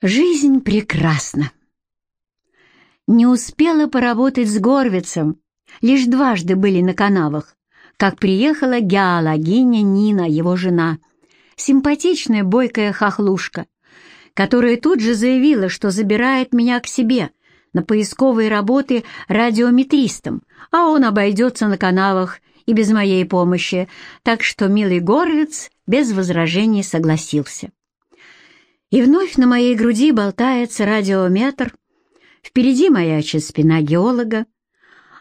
Жизнь прекрасна. Не успела поработать с Горвицем, лишь дважды были на канавах, как приехала геологиня Нина, его жена, симпатичная бойкая хохлушка, которая тут же заявила, что забирает меня к себе на поисковые работы радиометристом, а он обойдется на канавах и без моей помощи, так что милый Горвиц без возражений согласился. И вновь на моей груди болтается радиометр, впереди маячит спина геолога,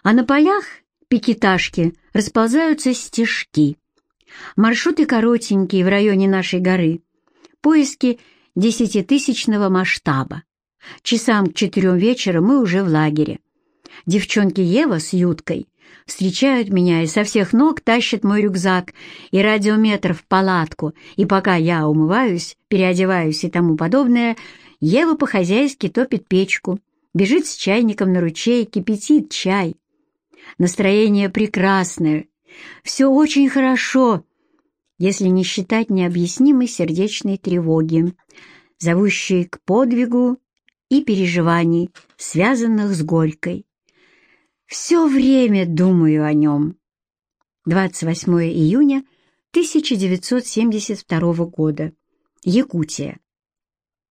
а на полях пикеташки расползаются стежки. Маршруты коротенькие в районе нашей горы, поиски десятитысячного масштаба. Часам к четырем вечера мы уже в лагере. Девчонки Ева с Юткой встречают меня и со всех ног тащат мой рюкзак и радиометр в палатку, и пока я умываюсь, переодеваюсь и тому подобное, Ева по-хозяйски топит печку, бежит с чайником на ручей, кипятит чай. Настроение прекрасное, все очень хорошо, если не считать необъяснимой сердечной тревоги, зовущей к подвигу и переживаний, связанных с Горькой. Все время думаю о нем. 28 июня 1972 года. Якутия.